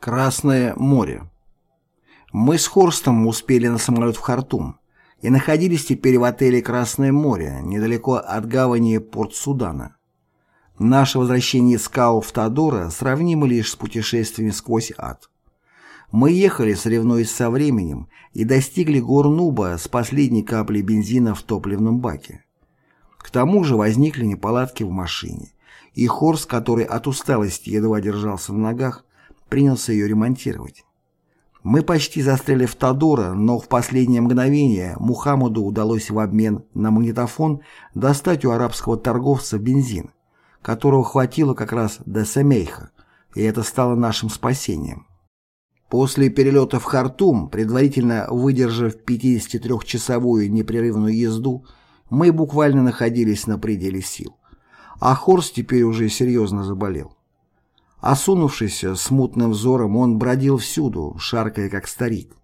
Красное море. Мы с Хорстом успели на самолет в Хартум и находились теперь в отеле «Красное море», недалеко от гавани Порт-Судана. Наше возвращение из Као в сравнимо лишь с путешествием сквозь ад. Мы ехали, соревнуясь со временем, и достигли гор Нуба с последней каплей бензина в топливном баке. К тому же возникли неполадки в машине, и Хорст, который от усталости едва держался на ногах, принялся ее ремонтировать. Мы почти застряли в Тадора, но в последнее мгновение Мухаммаду удалось в обмен на магнитофон достать у арабского торговца бензин, которого хватило как раз до Семейха, и это стало нашим спасением. После перелета в Хартум, предварительно выдержав 53-часовую непрерывную езду, мы буквально находились на пределе сил. А Хорст теперь уже серьезно заболел. Осунувшийся, смутным взором, он бродил всюду, шаркая как старик.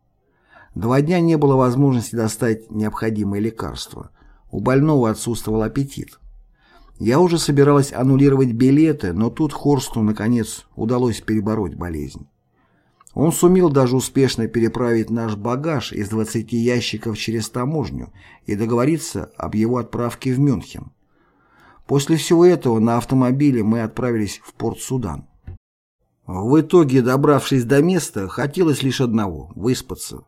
Два дня не было возможности достать необходимые лекарства. У больного отсутствовал аппетит. Я уже собиралась аннулировать билеты, но тут Хорсту, наконец, удалось перебороть болезнь. Он сумел даже успешно переправить наш багаж из 20 ящиков через таможню и договориться об его отправке в Мюнхен. После всего этого на автомобиле мы отправились в Порт-Судан. В итоге, добравшись до места, хотелось лишь одного – выспаться.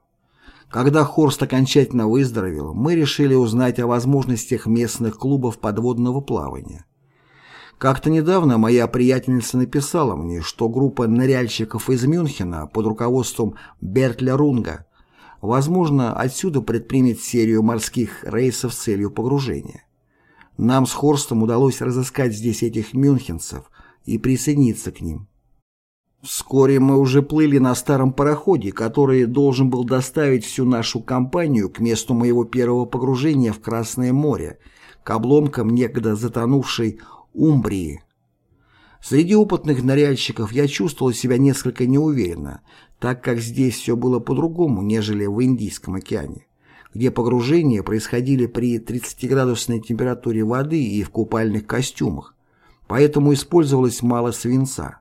Когда Хорст окончательно выздоровел, мы решили узнать о возможностях местных клубов подводного плавания. Как-то недавно моя приятельница написала мне, что группа ныряльщиков из Мюнхена под руководством Бертля Рунга, возможно, отсюда предпримет серию морских рейсов с целью погружения. Нам с Хорстом удалось разыскать здесь этих мюнхенцев и присоединиться к ним. Вскоре мы уже плыли на старом пароходе, который должен был доставить всю нашу компанию к месту моего первого погружения в Красное море, к обломкам некогда затонувшей Умбрии. Среди опытных ныряльщиков я чувствовал себя несколько неуверенно, так как здесь все было по-другому, нежели в Индийском океане, где погружения происходили при 30-градусной температуре воды и в купальных костюмах, поэтому использовалось мало свинца.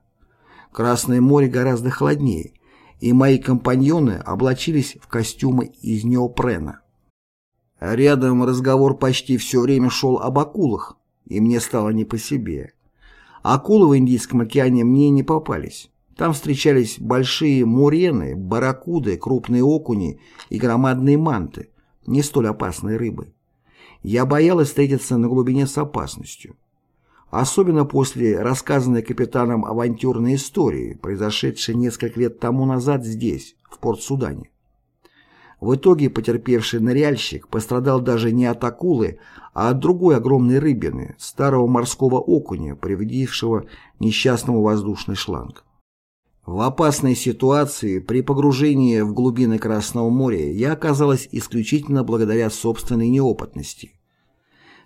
Красное море гораздо холоднее, и мои компаньоны облачились в костюмы из неопрена. Рядом разговор почти все время шел об акулах, и мне стало не по себе. Акулы в Индийском океане мне не попались. Там встречались большие мурены, барракуды, крупные окуни и громадные манты, не столь опасные рыбы. Я боялась встретиться на глубине с опасностью особенно после рассказанной капитаном авантюрной истории, произошедшей несколько лет тому назад здесь, в Порт-Судане. В итоге потерпевший ныряльщик пострадал даже не от акулы, а от другой огромной рыбины, старого морского окуня, приведившего несчастному воздушный шланг. В опасной ситуации при погружении в глубины Красного моря я оказалась исключительно благодаря собственной неопытности.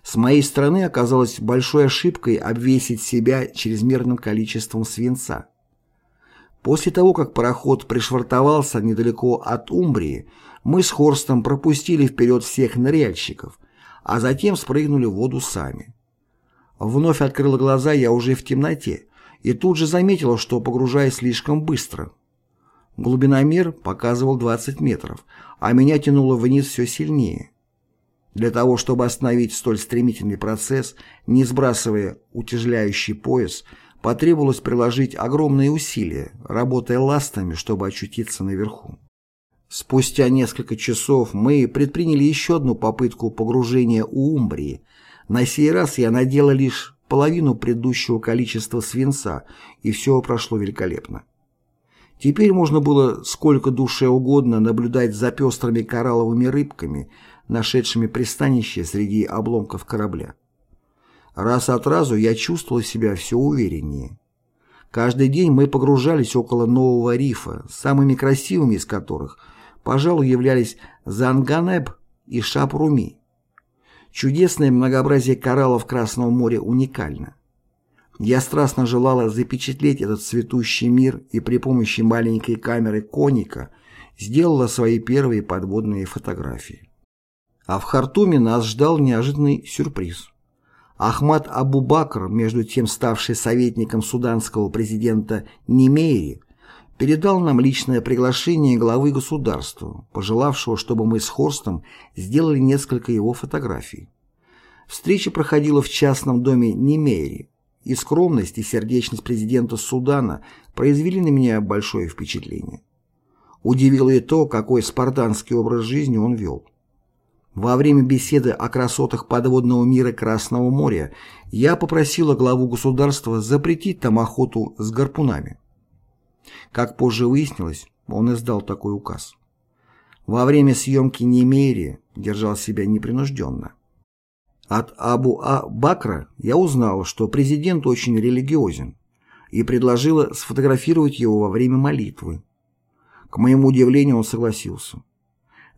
С моей стороны оказалось большой ошибкой обвесить себя чрезмерным количеством свинца. После того, как пароход пришвартовался недалеко от Умбрии, мы с Хорстом пропустили вперед всех ныряльщиков, а затем спрыгнули в воду сами. Вновь открыла глаза я уже в темноте и тут же заметила, что погружаюсь слишком быстро. Глубиномер показывал 20 метров, а меня тянуло вниз все сильнее. Для того, чтобы остановить столь стремительный процесс, не сбрасывая утяжеляющий пояс, потребовалось приложить огромные усилия, работая ластами, чтобы очутиться наверху. Спустя несколько часов мы предприняли еще одну попытку погружения у Умбрии. На сей раз я надела лишь половину предыдущего количества свинца, и все прошло великолепно. Теперь можно было сколько душе угодно наблюдать за пестрыми коралловыми рыбками – нашедшими пристанище среди обломков корабля. Раз от разу я чувствовал себя все увереннее. Каждый день мы погружались около нового рифа, самыми красивыми из которых, пожалуй, являлись Занганеб и Шапруми. Чудесное многообразие кораллов Красного моря уникально. Я страстно желала запечатлеть этот цветущий мир и при помощи маленькой камеры коника сделала свои первые подводные фотографии. А в Хартуме нас ждал неожиданный сюрприз. Ахмад Абу-Бакр, между тем ставший советником суданского президента Немейри, передал нам личное приглашение главы государства, пожелавшего, чтобы мы с Хорстом сделали несколько его фотографий. Встреча проходила в частном доме Немейри, и скромность и сердечность президента Судана произвели на меня большое впечатление. Удивило и то, какой спартанский образ жизни он вел. Во время беседы о красотах подводного мира Красного моря я попросила главу государства запретить там охоту с гарпунами. Как позже выяснилось, он издал такой указ. Во время съемки Немери держал себя непринужденно. От Абу-А-Бакра я узнала, что президент очень религиозен, и предложила сфотографировать его во время молитвы. К моему удивлению, он согласился.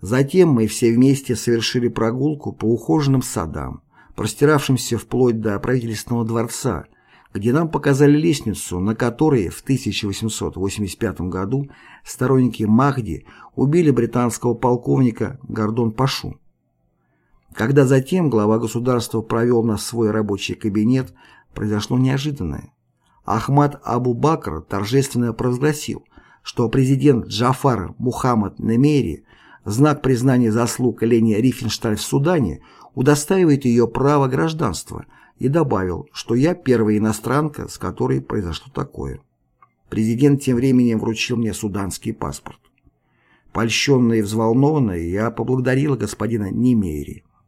Затем мы все вместе совершили прогулку по ухоженным садам, простиравшимся вплоть до правительственного дворца, где нам показали лестницу, на которой в 1885 году сторонники Махди убили британского полковника Гордон Пашу. Когда затем глава государства провел нас в свой рабочий кабинет, произошло неожиданное. Ахмад Абу-Бакр торжественно провозгласил, что президент Джафар Мухаммад Немери знак признания заслуг Лени Рифеншталь в Судане удостаивает ее права гражданства и добавил, что я первая иностранка, с которой произошло такое. Президент тем временем вручил мне суданский паспорт. Польщенная и взволнованная, я поблагодарила господина Немери.